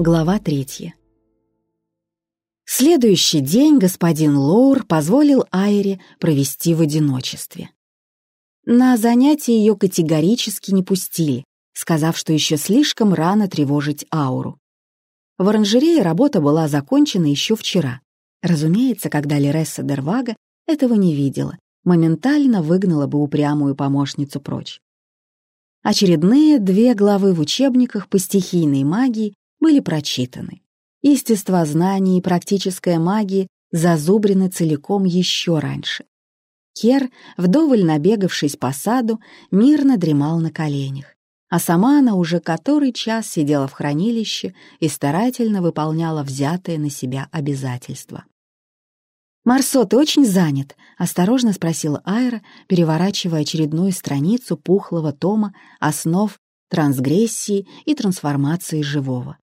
Глава третья. Следующий день господин Лоур позволил Айре провести в одиночестве. На занятия ее категорически не пустили, сказав, что еще слишком рано тревожить ауру. В оранжерее работа была закончена еще вчера. Разумеется, когда Лересса Дервага этого не видела, моментально выгнала бы упрямую помощницу прочь. Очередные две главы в учебниках по стихийной магии были прочитаны. Естествознание и практическая магия зазубрены целиком еще раньше. Кер, вдоволь набегавшись по саду, мирно дремал на коленях, а сама она уже который час сидела в хранилище и старательно выполняла взятые на себя обязательства. «Марсо, ты очень занят?» — осторожно спросила Айра, переворачивая очередную страницу пухлого тома основ трансгрессии и трансформации живого.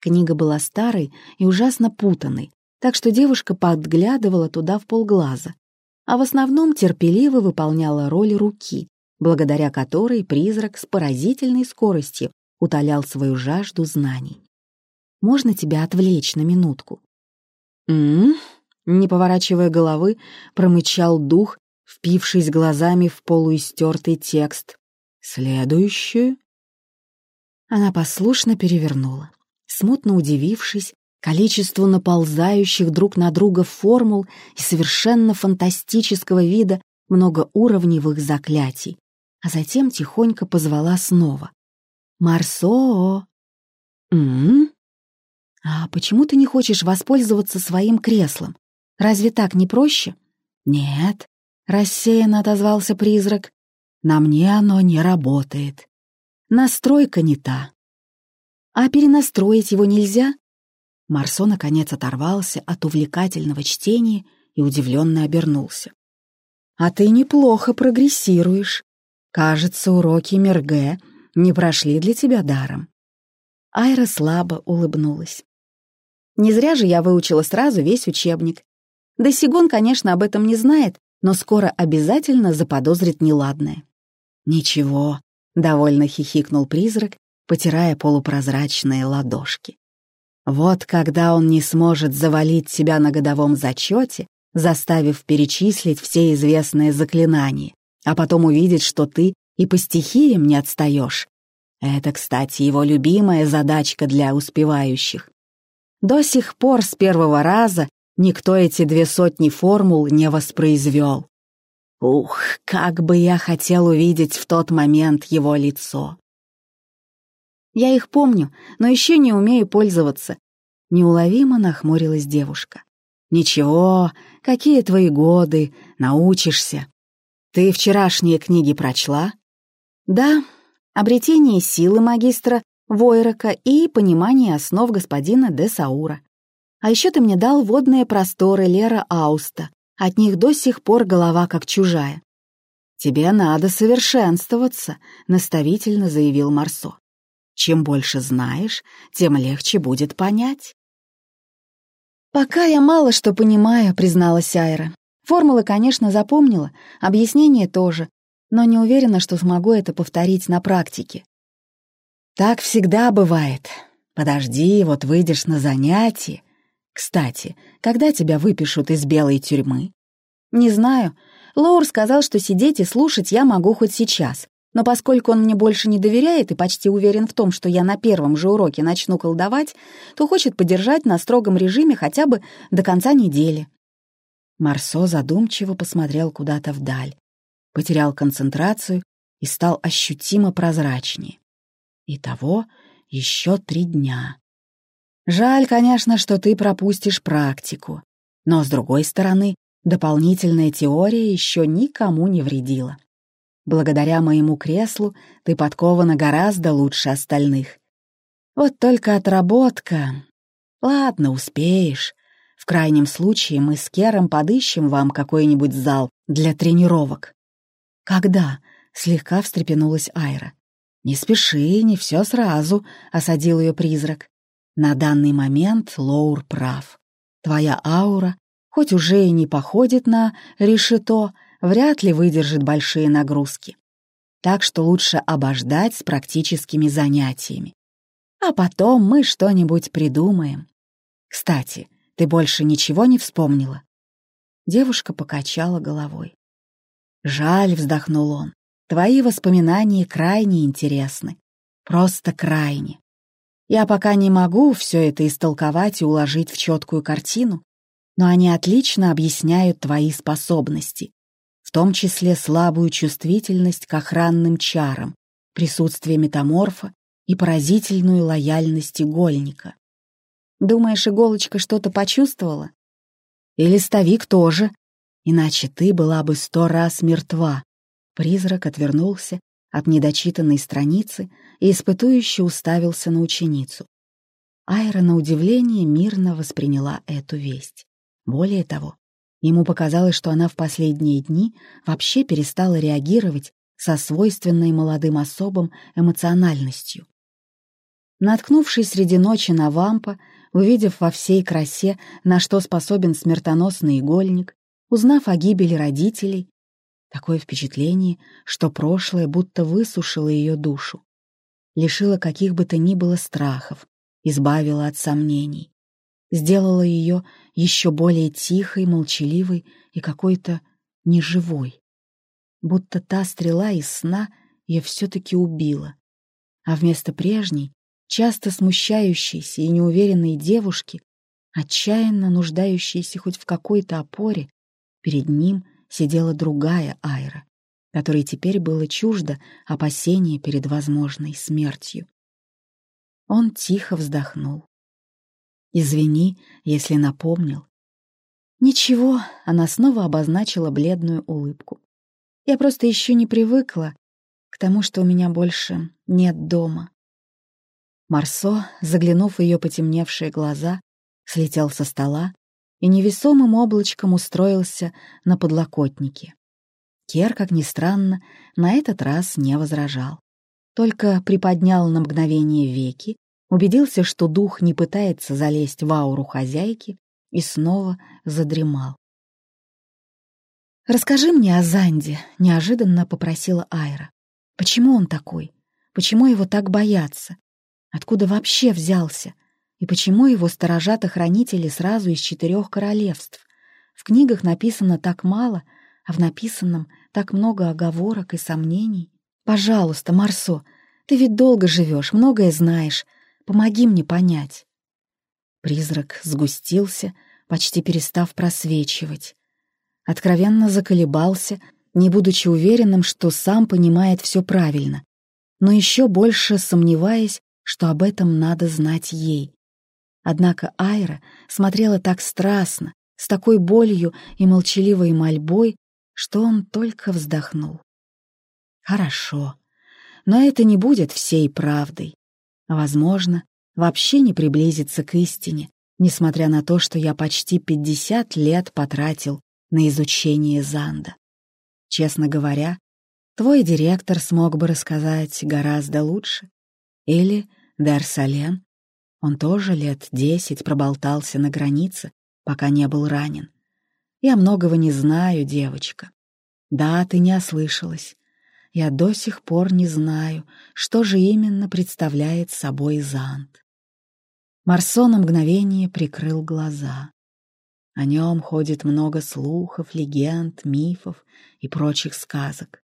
Книга была старой и ужасно путанной, так что девушка подглядывала туда в полглаза, а в основном терпеливо выполняла роль руки, благодаря которой призрак с поразительной скоростью утолял свою жажду знаний. «Можно тебя отвлечь на минутку?» «М-м-м», не поворачивая головы, промычал дух, впившись глазами в полуистертый текст. «Следующее?» Она послушно перевернула смутно удивившись количеству наползающих друг на друга формул и совершенно фантастического вида многоуровневых заклятий, а затем тихонько позвала снова. «Марсо!» «М-м-м? А почему ты не хочешь воспользоваться своим креслом? Разве так не проще?» «Нет», — рассеянно отозвался призрак, — «на мне оно не работает. Настройка не та. А перенастроить его нельзя? Марсо наконец оторвался от увлекательного чтения и удивленно обернулся. «А ты неплохо прогрессируешь. Кажется, уроки Мерге не прошли для тебя даром». Айра слабо улыбнулась. «Не зря же я выучила сразу весь учебник. Да Сигон, конечно, об этом не знает, но скоро обязательно заподозрит неладное». «Ничего», — довольно хихикнул призрак потирая полупрозрачные ладошки. Вот когда он не сможет завалить себя на годовом зачете, заставив перечислить все известные заклинания, а потом увидит, что ты и по стихиям не отстаешь. Это, кстати, его любимая задачка для успевающих. До сих пор с первого раза никто эти две сотни формул не воспроизвел. Ух, как бы я хотел увидеть в тот момент его лицо. Я их помню, но еще не умею пользоваться. Неуловимо нахмурилась девушка. Ничего, какие твои годы, научишься. Ты вчерашние книги прочла? Да, обретение силы магистра Войрока и понимание основ господина де Саура. А еще ты мне дал водные просторы Лера Ауста. От них до сих пор голова как чужая. «Тебе надо совершенствоваться», — наставительно заявил Марсо. Чем больше знаешь, тем легче будет понять. «Пока я мало что понимаю», — призналась Айра. «Формулы, конечно, запомнила, объяснение тоже, но не уверена, что смогу это повторить на практике». «Так всегда бывает. Подожди, вот выйдешь на занятие. Кстати, когда тебя выпишут из белой тюрьмы?» «Не знаю. Лоур сказал, что сидеть и слушать я могу хоть сейчас, но поскольку он мне больше не доверяет и почти уверен в том, что я на первом же уроке начну колдовать, то хочет подержать на строгом режиме хотя бы до конца недели. Марсо задумчиво посмотрел куда-то вдаль, потерял концентрацию и стал ощутимо прозрачнее. Итого еще три дня. Жаль, конечно, что ты пропустишь практику, но, с другой стороны, дополнительная теория еще никому не вредила. Благодаря моему креслу ты подкована гораздо лучше остальных. Вот только отработка... Ладно, успеешь. В крайнем случае мы с Кером подыщем вам какой-нибудь зал для тренировок. Когда? Слегка встрепенулась Айра. «Не спеши, не все сразу», — осадил ее призрак. «На данный момент Лоур прав. Твоя аура, хоть уже и не походит на решето, вряд ли выдержит большие нагрузки. Так что лучше обождать с практическими занятиями. А потом мы что-нибудь придумаем. Кстати, ты больше ничего не вспомнила?» Девушка покачала головой. «Жаль», — вздохнул он, — «твои воспоминания крайне интересны. Просто крайне. Я пока не могу все это истолковать и уложить в четкую картину, но они отлично объясняют твои способности, в том числе слабую чувствительность к охранным чарам, присутствие метаморфа и поразительную лояльность игольника. Думаешь, иголочка что-то почувствовала? И листовик тоже, иначе ты была бы сто раз мертва. Призрак отвернулся от недочитанной страницы и испытующе уставился на ученицу. Айра, на удивление, мирно восприняла эту весть. Более того, ему показалось, что она в последние дни вообще перестала реагировать со свойственной молодым особам эмоциональностью. Наткнувшись среди ночи на вампа, увидев во всей красе, на что способен смертоносный игольник, узнав о гибели родителей, такое впечатление, что прошлое будто высушило ее душу, лишило каких бы то ни было страхов, избавило от сомнений, сделало ее еще более тихой, молчаливой и какой-то неживой. Будто та стрела из сна ее все-таки убила, а вместо прежней, часто смущающейся и неуверенной девушки, отчаянно нуждающейся хоть в какой-то опоре, перед ним сидела другая Айра, которой теперь было чуждо опасение перед возможной смертью. Он тихо вздохнул. «Извини, если напомнил». «Ничего», — она снова обозначила бледную улыбку. «Я просто еще не привыкла к тому, что у меня больше нет дома». Марсо, заглянув в ее потемневшие глаза, слетел со стола и невесомым облачком устроился на подлокотнике. Кер, как ни странно, на этот раз не возражал. Только приподнял на мгновение веки, убедился, что дух не пытается залезть в ауру хозяйки, и снова задремал. «Расскажи мне о Занде», — неожиданно попросила Айра. «Почему он такой? Почему его так боятся? Откуда вообще взялся? И почему его сторожат охранители сразу из четырех королевств? В книгах написано так мало, а в написанном так много оговорок и сомнений. Пожалуйста, Марсо, ты ведь долго живешь, многое знаешь. Помоги мне понять. Призрак сгустился, почти перестав просвечивать. Откровенно заколебался, не будучи уверенным, что сам понимает все правильно, но еще больше сомневаясь, что об этом надо знать ей. Однако Айра смотрела так страстно, с такой болью и молчаливой мольбой, что он только вздохнул. Хорошо, но это не будет всей правдой. Возможно, вообще не приблизится к истине, несмотря на то, что я почти пятьдесят лет потратил на изучение Занда. Честно говоря, твой директор смог бы рассказать гораздо лучше. Или Дарсален он тоже лет десять проболтался на границе, пока не был ранен. Я многого не знаю, девочка. Да, ты не ослышалась. Я до сих пор не знаю, что же именно представляет собой Зант. Марсо на мгновение прикрыл глаза. О нем ходит много слухов, легенд, мифов и прочих сказок.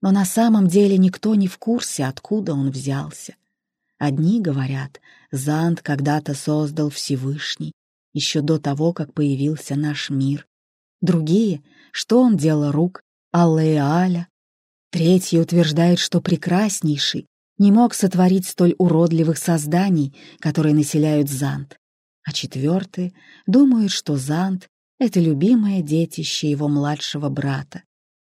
Но на самом деле никто не в курсе, откуда он взялся. Одни говорят, Зант когда-то создал Всевышний, еще до того, как появился наш мир. Другие, что он делал рук Аллеаля. Третьи утверждают, что прекраснейший не мог сотворить столь уродливых созданий, которые населяют Зант. А четвертые думают, что Зант — это любимое детище его младшего брата,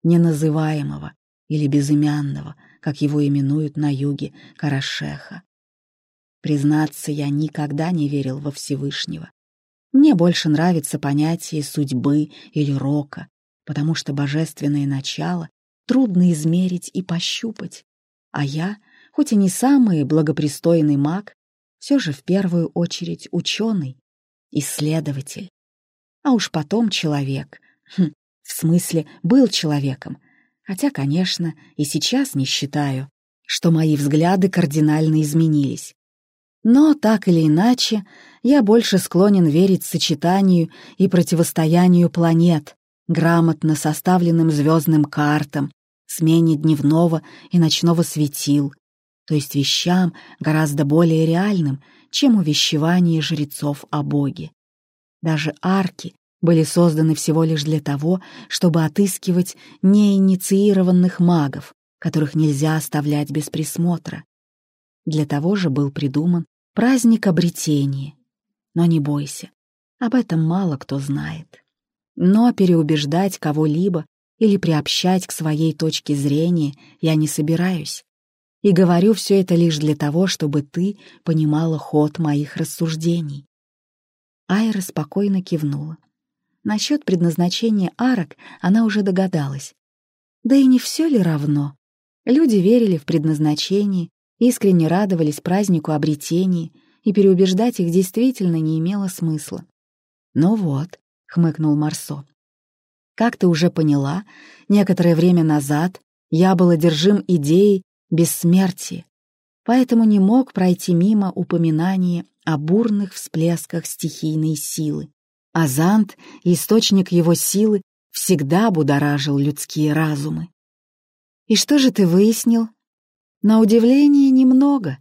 неназываемого или безымянного, как его именуют на юге Карашеха. Признаться, я никогда не верил во Всевышнего. Мне больше нравится понятие судьбы или рока, потому что божественное начало трудно измерить и пощупать. А я, хоть и не самый благопристойный маг, все же в первую очередь ученый, исследователь. А уж потом человек. Хм, в смысле, был человеком. Хотя, конечно, и сейчас не считаю, что мои взгляды кардинально изменились. Но, так или иначе, я больше склонен верить сочетанию и противостоянию планет, грамотно составленным звездным картам, смене дневного и ночного светил, то есть вещам гораздо более реальным, чем увещевание жрецов о Боге. Даже арки были созданы всего лишь для того, чтобы отыскивать неинициированных магов, которых нельзя оставлять без присмотра. Для того же был придуман праздник обретения. Но не бойся, об этом мало кто знает. Но переубеждать кого-либо или приобщать к своей точке зрения я не собираюсь. И говорю все это лишь для того, чтобы ты понимала ход моих рассуждений. Айра спокойно кивнула. Насчет предназначения арок она уже догадалась. Да и не все ли равно? Люди верили в предназначение, искренне радовались празднику обретения, и переубеждать их действительно не имело смысла. «Ну вот», — хмыкнул Марсо. «Как ты уже поняла, некоторое время назад я был одержим идеей бессмертия, поэтому не мог пройти мимо упоминания о бурных всплесках стихийной силы. Азант, источник его силы, всегда будоражил людские разумы. «И что же ты выяснил?» «На удивление, немного.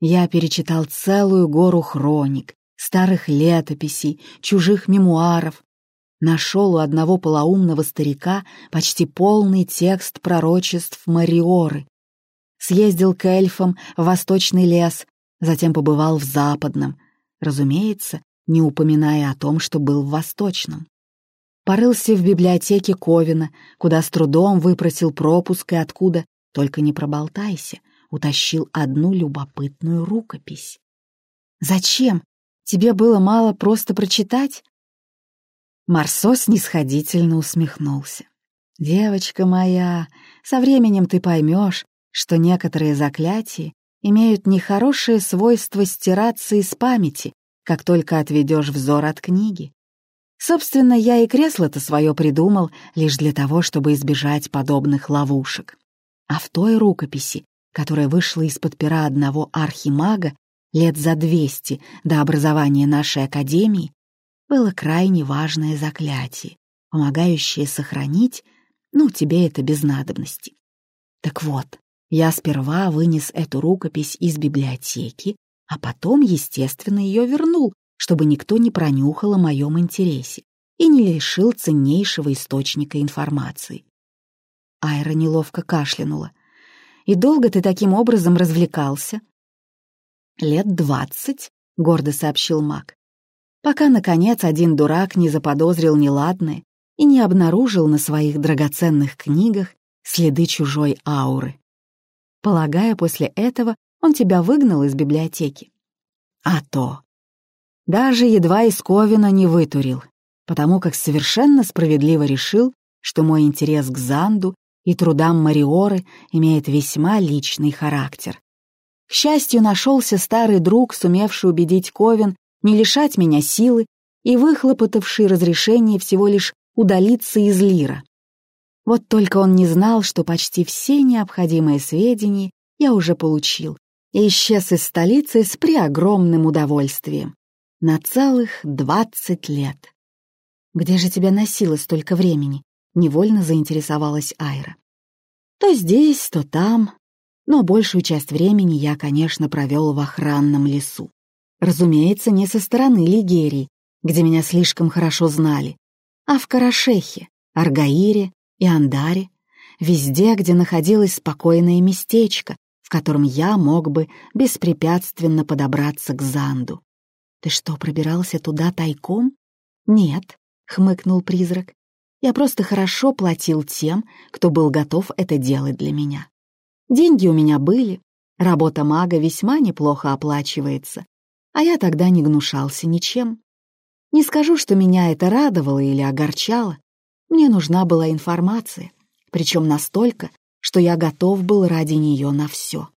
Я перечитал целую гору хроник, старых летописей, чужих мемуаров. Нашел у одного полоумного старика почти полный текст пророчеств Мариоры. Съездил к эльфам в восточный лес, затем побывал в западном. Разумеется, не упоминая о том, что был в восточном. Порылся в библиотеке Ковина, куда с трудом выпросил пропуск и откуда, только не проболтайся, утащил одну любопытную рукопись. «Зачем? Тебе было мало просто прочитать?» Марсо снисходительно усмехнулся. «Девочка моя, со временем ты поймешь, что некоторые заклятия имеют нехорошее свойство стираться из памяти, как только отведешь взор от книги. Собственно, я и кресло-то свое придумал лишь для того, чтобы избежать подобных ловушек. А в той рукописи, которая вышла из-под пера одного архимага лет за двести до образования нашей академии, было крайне важное заклятие, помогающее сохранить, ну, тебе это без надобности. Так вот, я сперва вынес эту рукопись из библиотеки, а потом, естественно, ее вернул, чтобы никто не пронюхал о моем интересе и не лишил ценнейшего источника информации. Айра неловко кашлянула. «И долго ты таким образом развлекался?» «Лет двадцать», — гордо сообщил маг. «Пока, наконец, один дурак не заподозрил неладное и не обнаружил на своих драгоценных книгах следы чужой ауры. Полагаю, после этого он тебя выгнал из библиотеки. А то. Даже едва из Ковина не вытурил, потому как совершенно справедливо решил, что мой интерес к Занду и трудам Мариоры имеет весьма личный характер. К счастью, нашелся старый друг, сумевший убедить Ковен не лишать меня силы и выхлопотавший разрешение всего лишь удалиться из Лира. Вот только он не знал, что почти все необходимые сведения я уже получил, и исчез из столицы с преогромным удовольствием. На целых двадцать лет. «Где же тебя носило столько времени?» — невольно заинтересовалась Айра. «То здесь, то там, но большую часть времени я, конечно, провел в охранном лесу. Разумеется, не со стороны Лигерии, где меня слишком хорошо знали, а в Карашехе, Аргаире и Андаре, везде, где находилось спокойное местечко, в котором я мог бы беспрепятственно подобраться к Занду. «Ты что, пробирался туда тайком?» «Нет», — хмыкнул призрак. «Я просто хорошо платил тем, кто был готов это делать для меня. Деньги у меня были, работа мага весьма неплохо оплачивается, а я тогда не гнушался ничем. Не скажу, что меня это радовало или огорчало, мне нужна была информация, причем настолько, что я готов был ради нее на все.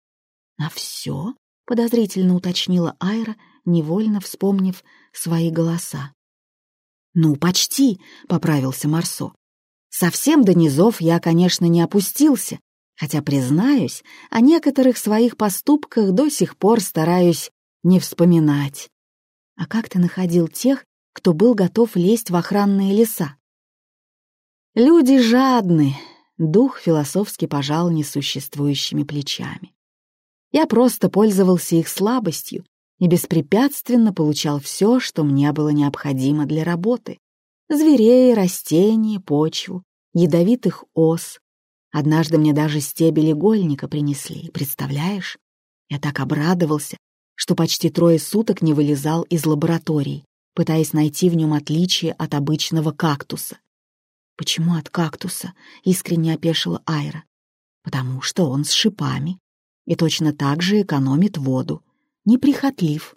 «На все?» — подозрительно уточнила Айра, невольно вспомнив свои голоса. «Ну, почти», — поправился Марсо. «Совсем до низов я, конечно, не опустился, хотя, признаюсь, о некоторых своих поступках до сих пор стараюсь Не вспоминать. А как ты находил тех, кто был готов лезть в охранные леса? Люди жадны, дух философски пожал несуществующими плечами. Я просто пользовался их слабостью и беспрепятственно получал все, что мне было необходимо для работы. Зверей, растения, почву, ядовитых ос. Однажды мне даже стебель игольника принесли, представляешь? Я так обрадовался, что почти трое суток не вылезал из лаборатории, пытаясь найти в нем отличие от обычного кактуса. «Почему от кактуса?» — искренне опешила Айра. «Потому что он с шипами и точно так же экономит воду, неприхотлив,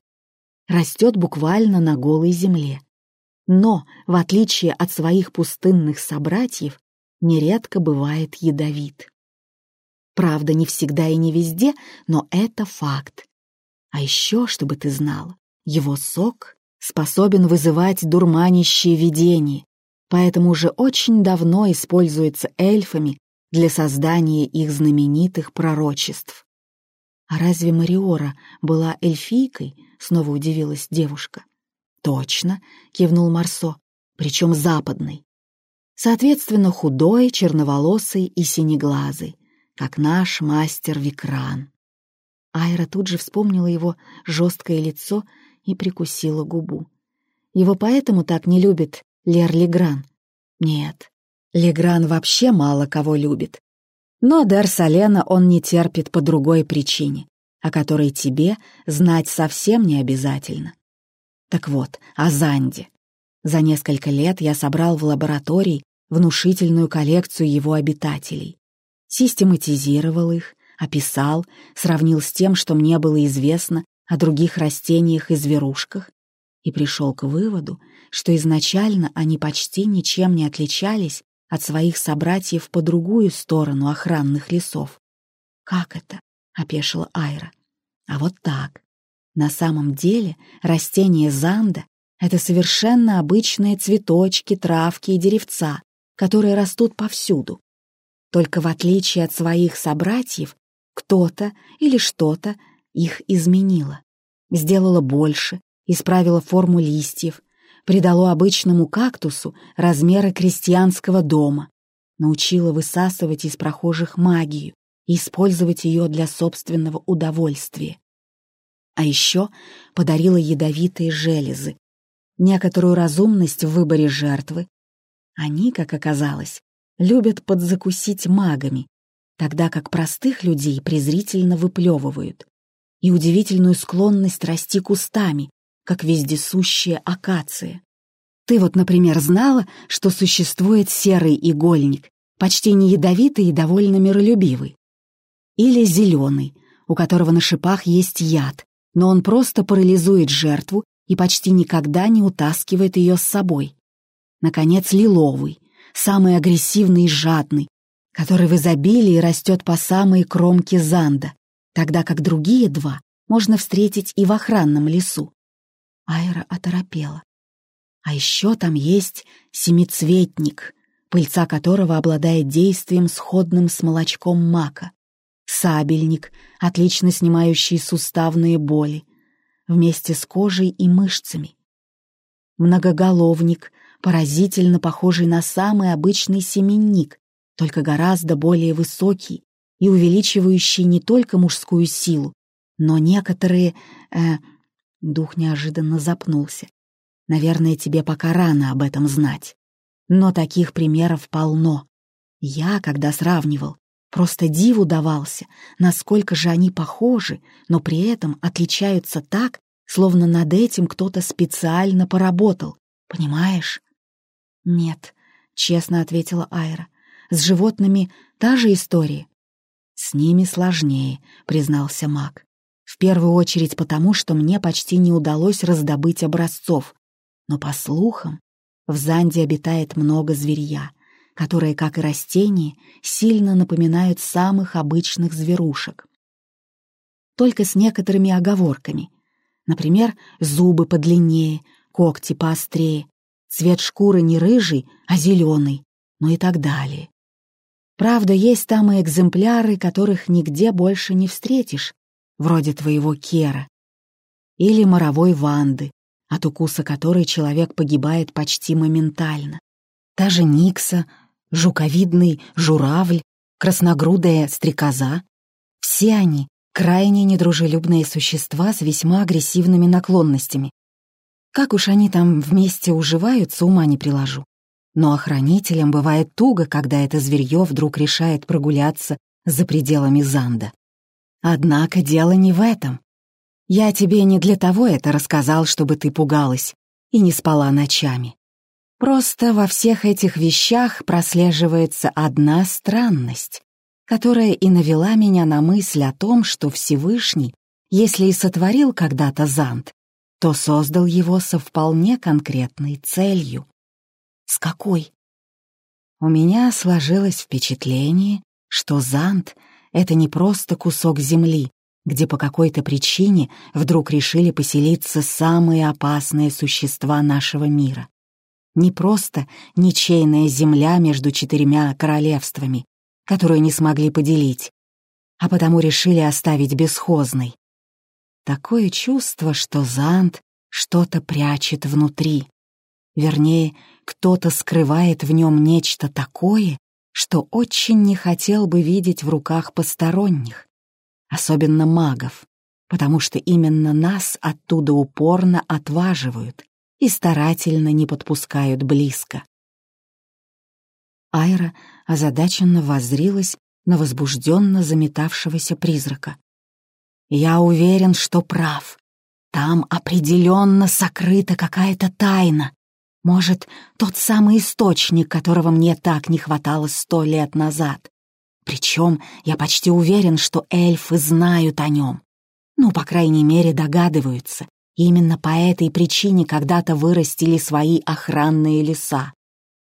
растет буквально на голой земле. Но, в отличие от своих пустынных собратьев, нередко бывает ядовит. Правда, не всегда и не везде, но это факт. А еще, чтобы ты знала, его сок способен вызывать дурманящие видения, поэтому уже очень давно используется эльфами для создания их знаменитых пророчеств. «А разве Мариора была эльфийкой?» — снова удивилась девушка. «Точно», — кивнул Марсо, — «причем западной. Соответственно, худой, черноволосый и синеглазый, как наш мастер Викран. Айра тут же вспомнила его жесткое лицо и прикусила губу. Его поэтому так не любит Лер Легран? Нет, Легран вообще мало кого любит. Но Дарсалена он не терпит по другой причине, о которой тебе знать совсем не обязательно. Так вот, о Занде. За несколько лет я собрал в лаборатории внушительную коллекцию его обитателей, систематизировал их, описал, сравнил с тем, что мне было известно о других растениях и зверушках, и пришел к выводу, что изначально они почти ничем не отличались от своих собратьев по другую сторону охранных лесов. «Как это?» — опешила Айра. «А вот так. На самом деле растения занда — это совершенно обычные цветочки, травки и деревца, которые растут повсюду. Только в отличие от своих собратьев, кто-то или что-то их изменило. Сделало больше, исправило форму листьев, придало обычному кактусу размеры крестьянского дома, научило высасывать из прохожих магию и использовать ее для собственного удовольствия. А еще подарила ядовитые железы, некоторую разумность в выборе жертвы. Они, как оказалось, любят подзакусить магами, тогда как простых людей презрительно выплевывают, и удивительную склонность расти кустами, как вездесущая акация. Ты вот, например, знала, что существует серый игольник, почти не ядовитый и довольно миролюбивый. Или зеленый, у которого на шипах есть яд, но он просто парализует жертву и почти никогда не утаскивает ее с собой. Наконец, лиловый, самый агрессивный и жадный, который в изобилии растет по самой кромке Занда, тогда как другие два можно встретить и в охранном лесу. Айра оторопела. А еще там есть семицветник, пыльца которого обладает действием, сходным с молочком мака, сабельник, отлично снимающий суставные боли, вместе с кожей и мышцами, многоголовник, поразительно похожий на самый обычный семенник, только гораздо более высокий и увеличивающий не только мужскую силу, но некоторые... Э, дух неожиданно запнулся. Наверное, тебе пока рано об этом знать. Но таких примеров полно. Я, когда сравнивал, просто диву давался, насколько же они похожи, но при этом отличаются так, словно над этим кто-то специально поработал. Понимаешь? «Нет», — честно ответила Айра. С животными та же история. С ними сложнее, признался маг. В первую очередь потому, что мне почти не удалось раздобыть образцов. Но по слухам, в Занде обитает много зверья, которые, как и растения, сильно напоминают самых обычных зверушек. Только с некоторыми оговорками. Например, зубы подлиннее, когти поострее, цвет шкуры не рыжий, а зеленый, ну и так далее. Правда, есть там и экземпляры, которых нигде больше не встретишь, вроде твоего Кера. или моровой ванды, от укуса которой человек погибает почти моментально. Та же Никса, жуковидный журавль, красногрудая стрекоза — все они крайне недружелюбные существа с весьма агрессивными наклонностями. Как уж они там вместе уживаются, ума не приложу. Но охранителям бывает туго, когда это зверье вдруг решает прогуляться за пределами Занда. Однако дело не в этом. Я тебе не для того это рассказал, чтобы ты пугалась и не спала ночами. Просто во всех этих вещах прослеживается одна странность, которая и навела меня на мысль о том, что Всевышний, если и сотворил когда-то Занд, то создал его со вполне конкретной целью. С какой? У меня сложилось впечатление, что Занд — это не просто кусок земли, где по какой-то причине вдруг решили поселиться самые опасные существа нашего мира. Не просто ничейная земля между четырьмя королевствами, которую не смогли поделить, а потому решили оставить бесхозной. Такое чувство, что Зант что-то прячет внутри. Вернее, кто-то скрывает в нем нечто такое, что очень не хотел бы видеть в руках посторонних, особенно магов, потому что именно нас оттуда упорно отваживают и старательно не подпускают близко. Айра озадаченно воззрилась на возбужденно заметавшегося призрака. «Я уверен, что прав. Там определенно сокрыта какая-то тайна. Может, тот самый источник, которого мне так не хватало сто лет назад. Причем я почти уверен, что эльфы знают о нем. Ну, по крайней мере, догадываются. Именно по этой причине когда-то вырастили свои охранные леса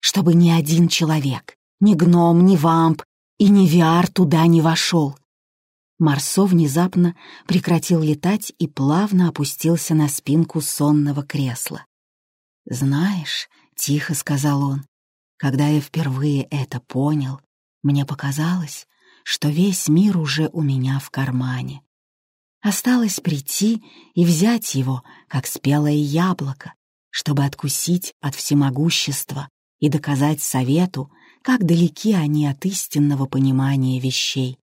чтобы ни один человек, ни гном, ни вамп и ни виар туда не вошел. Марсо внезапно прекратил летать и плавно опустился на спинку сонного кресла. «Знаешь», — тихо сказал он, — «когда я впервые это понял, мне показалось, что весь мир уже у меня в кармане. Осталось прийти и взять его, как спелое яблоко, чтобы откусить от всемогущества и доказать совету, как далеки они от истинного понимания вещей.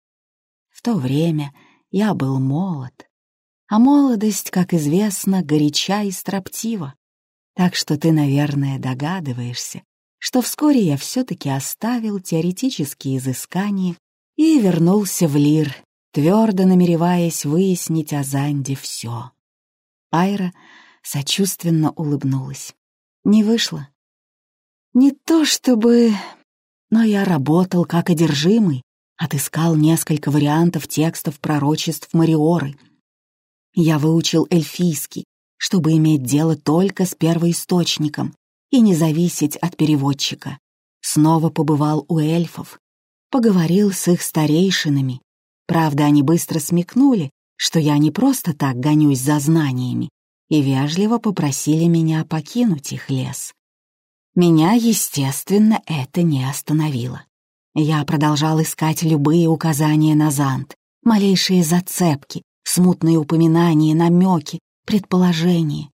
В то время я был молод, а молодость, как известно, горяча и строптива. Так что ты, наверное, догадываешься, что вскоре я все-таки оставил теоретические изыскания и вернулся в Лир, твердо намереваясь выяснить о Занде все. Айра сочувственно улыбнулась. Не вышло. Не то чтобы... Но я работал как одержимый, отыскал несколько вариантов текстов пророчеств Мариоры. Я выучил эльфийский, чтобы иметь дело только с первоисточником и не зависеть от переводчика. Снова побывал у эльфов, поговорил с их старейшинами. Правда, они быстро смекнули, что я не просто так гонюсь за знаниями, и вежливо попросили меня покинуть их лес. Меня, естественно, это не остановило. Я продолжал искать любые указания на Зант, малейшие зацепки, смутные упоминания, намеки, предположения.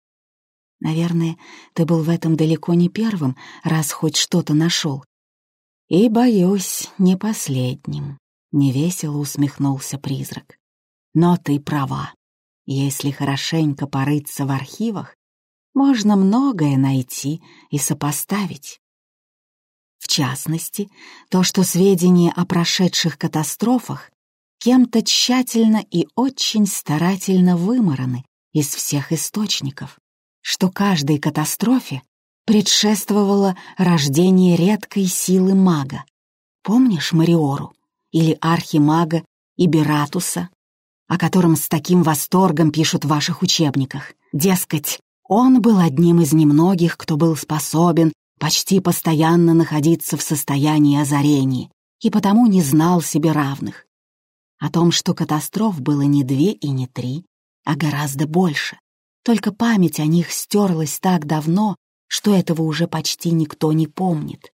Наверное, ты был в этом далеко не первым, раз хоть что-то нашел. И, боюсь, не последним, — невесело усмехнулся призрак. Но ты права. Если хорошенько порыться в архивах, можно многое найти и сопоставить. В частности, то, что сведения о прошедших катастрофах кем-то тщательно и очень старательно вымораны из всех источников, что каждой катастрофе предшествовало рождение редкой силы мага. Помнишь Мариору или архимага Ибератуса, о котором с таким восторгом пишут в ваших учебниках? Дескать, он был одним из немногих, кто был способен почти постоянно находиться в состоянии озарения и потому не знал себе равных. О том, что катастроф было не две и не три, а гораздо больше. Только память о них стерлась так давно, что этого уже почти никто не помнит.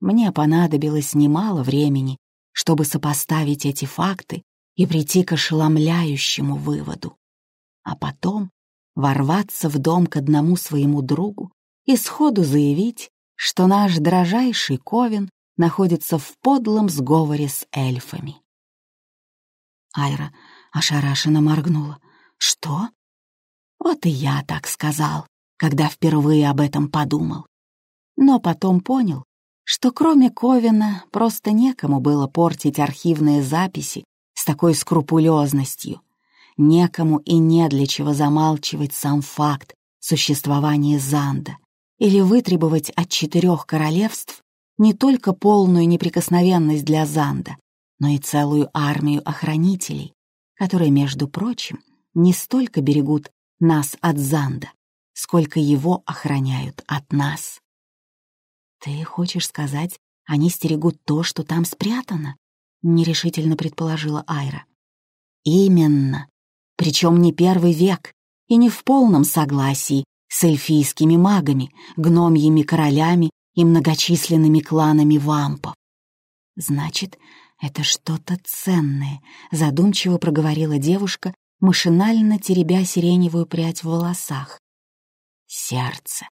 Мне понадобилось немало времени, чтобы сопоставить эти факты и прийти к ошеломляющему выводу. А потом ворваться в дом к одному своему другу и сходу заявить, что наш дрожайший Ковен находится в подлом сговоре с эльфами. Айра ошарашенно моргнула. «Что?» «Вот и я так сказал, когда впервые об этом подумал. Но потом понял, что кроме Ковина просто некому было портить архивные записи с такой скрупулезностью. Некому и не для чего замалчивать сам факт существования Занда или вытребовать от четырех королевств не только полную неприкосновенность для Занда, но и целую армию охранителей, которые, между прочим, не столько берегут нас от Занда, сколько его охраняют от нас. «Ты хочешь сказать, они стерегут то, что там спрятано?» — нерешительно предположила Айра. «Именно. Причем не первый век и не в полном согласии с эльфийскими магами, гномьими королями и многочисленными кланами вампов. Значит, это что-то ценное, задумчиво проговорила девушка, машинально теребя сиреневую прядь в волосах. Сердце.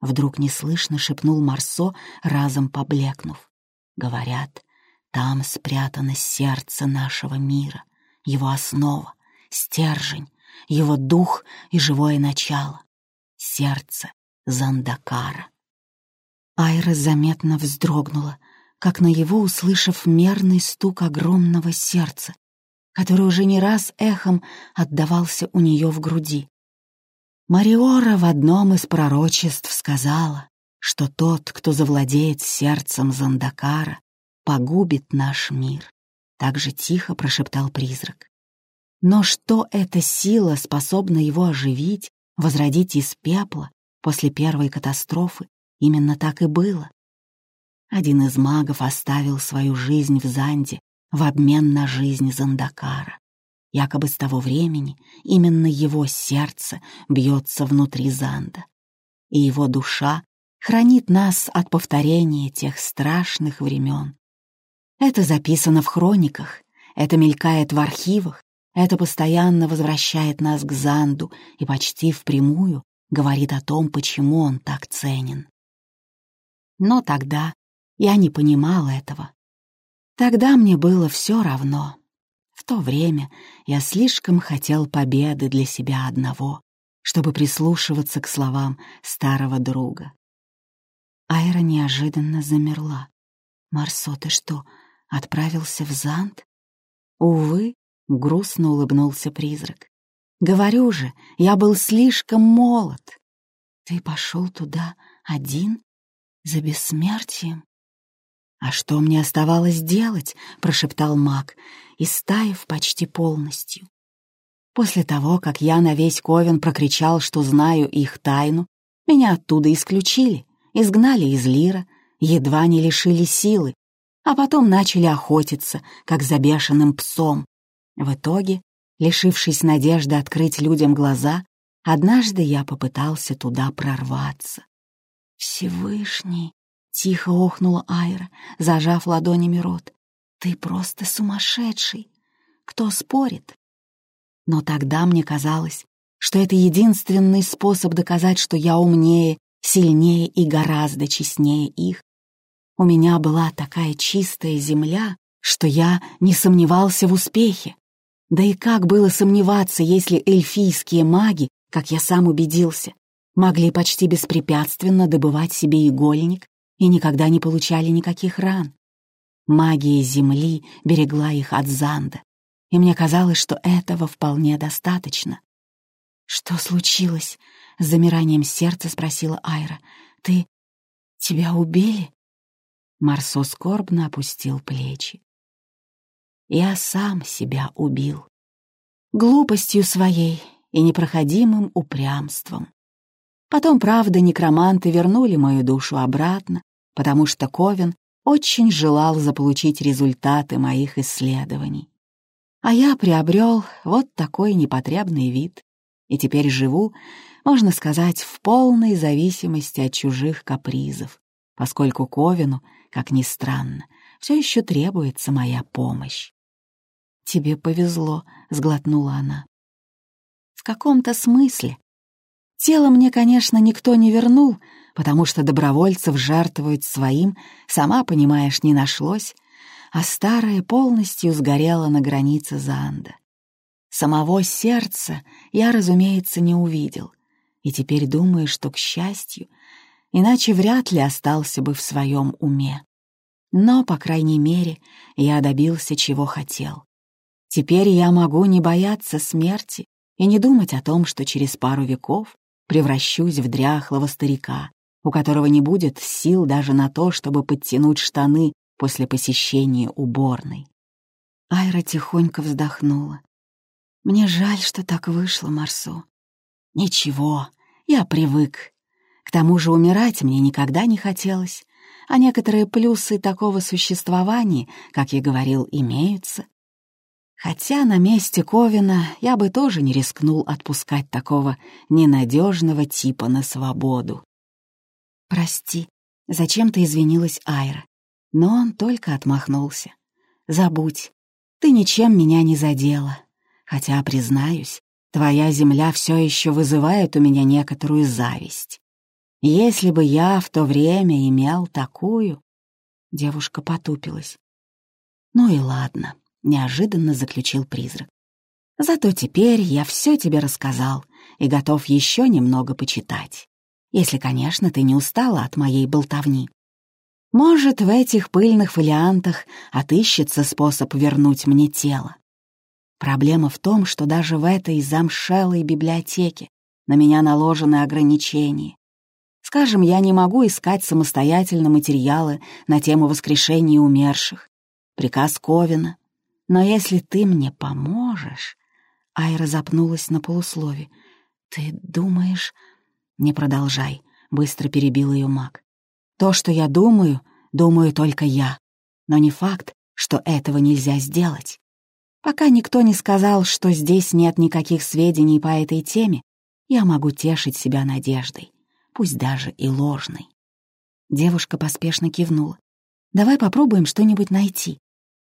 Вдруг неслышно шепнул Марсо, разом поблекнув. Говорят, там спрятано сердце нашего мира, его основа, стержень, его дух и живое начало. Сердце Зандакара. Айра заметно вздрогнула, как на его услышав мерный стук огромного сердца, который уже не раз эхом отдавался у нее в груди. Мариора в одном из пророчеств сказала, что тот, кто завладеет сердцем Зандакара, погубит наш мир. Так же тихо прошептал призрак. Но что эта сила способна его оживить, возродить из пепла после первой катастрофы, именно так и было. Один из магов оставил свою жизнь в Занде в обмен на жизнь Зандакара. Якобы с того времени именно его сердце бьется внутри Занда, и его душа хранит нас от повторения тех страшных времен. Это записано в хрониках, это мелькает в архивах, это постоянно возвращает нас к Занду и почти впрямую говорит о том, почему он так ценен. Но тогда я не понимал этого. Тогда мне было все равно. В то время я слишком хотел победы для себя одного, чтобы прислушиваться к словам старого друга. Айра неожиданно замерла. «Марсо, ты что, отправился в Зант?» «Увы», — грустно улыбнулся призрак. «Говорю же, я был слишком молод». «Ты пошел туда один? За бессмертием?» «А что мне оставалось делать?» — прошептал маг, истаив почти полностью. После того, как я на весь Ковен прокричал, что знаю их тайну, меня оттуда исключили, изгнали из Лира, едва не лишили силы, а потом начали охотиться, как за бешеным псом. В итоге, лишившись надежды открыть людям глаза, однажды я попытался туда прорваться. Всевышний, Тихо охнула Айра, зажав ладонями рот. «Ты просто сумасшедший! Кто спорит?» Но тогда мне казалось, что это единственный способ доказать, что я умнее, сильнее и гораздо честнее их. У меня была такая чистая земля, что я не сомневался в успехе. Да и как было сомневаться, если эльфийские маги, как я сам убедился, могли почти беспрепятственно добывать себе игольник и никогда не получали никаких ран. Магия Земли берегла их от Занда, и мне казалось, что этого вполне достаточно. «Что случилось?» — с замиранием сердца спросила Айра. «Ты... тебя убили?» Марсо скорбно опустил плечи. «Я сам себя убил. Глупостью своей и непроходимым упрямством. Потом, правда, некроманты вернули мою душу обратно, потому что Ковен очень желал заполучить результаты моих исследований. А я приобрел вот такой непотребный вид, и теперь живу, можно сказать, в полной зависимости от чужих капризов, поскольку Ковину, как ни странно, все еще требуется моя помощь. «Тебе повезло», — сглотнула она. «В каком-то смысле», Тело мне, конечно, никто не вернул, потому что добровольцев жертвовать своим, сама понимаешь, не нашлось, а старое полностью сгорело на границе Занда. Самого сердца я, разумеется, не увидел, и теперь думаю, что, к счастью, иначе вряд ли остался бы в своем уме. Но, по крайней мере, я добился, чего хотел. Теперь я могу не бояться смерти и не думать о том, что через пару веков превращусь в дряхлого старика, у которого не будет сил даже на то, чтобы подтянуть штаны после посещения уборной. Айра тихонько вздохнула. «Мне жаль, что так вышло, Марсо. Ничего, я привык. К тому же умирать мне никогда не хотелось, а некоторые плюсы такого существования, как я говорил, имеются. Хотя на месте Ковина я бы тоже не рискнул отпускать такого ненадежного типа на свободу. «Прости, зачем ты извинилась Айра?» Но он только отмахнулся. «Забудь, ты ничем меня не задела. Хотя, признаюсь, твоя земля все еще вызывает у меня некоторую зависть. Если бы я в то время имел такую...» Девушка потупилась. «Ну и ладно», — неожиданно заключил призрак. «Зато теперь я все тебе рассказал и готов еще немного почитать. Если, конечно, ты не устала от моей болтовни. Может, в этих пыльных фолиантах отыщется способ вернуть мне тело. Проблема в том, что даже в этой замшелой библиотеке на меня наложены ограничения. Скажем, я не могу искать самостоятельно материалы на тему воскрешения умерших. Приказ Ковина. Но если ты мне поможешь... Айра запнулась на полуслове. «Ты думаешь...» «Не продолжай», — быстро перебил ее маг. То, что я думаю, думаю только я. Но не факт, что этого нельзя сделать. Пока никто не сказал, что здесь нет никаких сведений по этой теме, я могу тешить себя надеждой, пусть даже и ложной. Девушка поспешно кивнула. «Давай попробуем что-нибудь найти.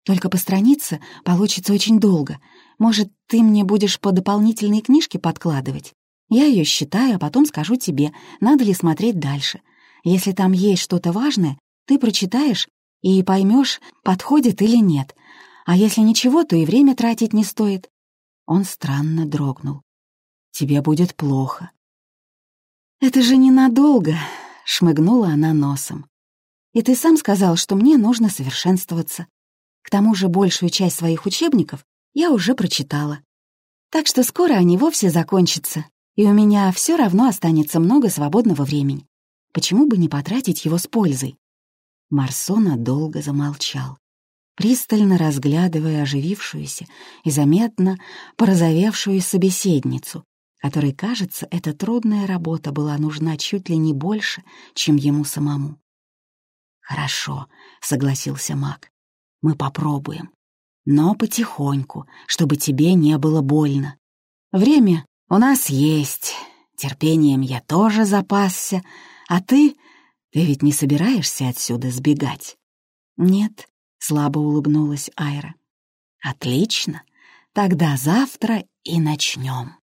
Только по странице получится очень долго. Может, ты мне будешь по дополнительной книжке подкладывать? Я ее считаю, а потом скажу тебе, надо ли смотреть дальше. Если там есть что-то важное, ты прочитаешь и поймешь, подходит или нет. А если ничего, то и время тратить не стоит. Он странно дрогнул. Тебе будет плохо. Это же ненадолго, шмыгнула она носом. И ты сам сказал, что мне нужно совершенствоваться. К тому же большую часть своих учебников я уже прочитала. Так что скоро они вовсе закончатся, и у меня все равно останется много свободного времени. Почему бы не потратить его с пользой? Марсона долго замолчал, пристально разглядывая оживившуюся и заметно порозовевшую собеседницу, которой, кажется, эта трудная работа была нужна чуть ли не больше, чем ему самому. «Хорошо», — согласился маг, — «мы попробуем. Но потихоньку, чтобы тебе не было больно. Время у нас есть, терпением я тоже запасся, а ты... Ты ведь не собираешься отсюда сбегать?» «Нет», — слабо улыбнулась Айра. «Отлично. Тогда завтра и начнем».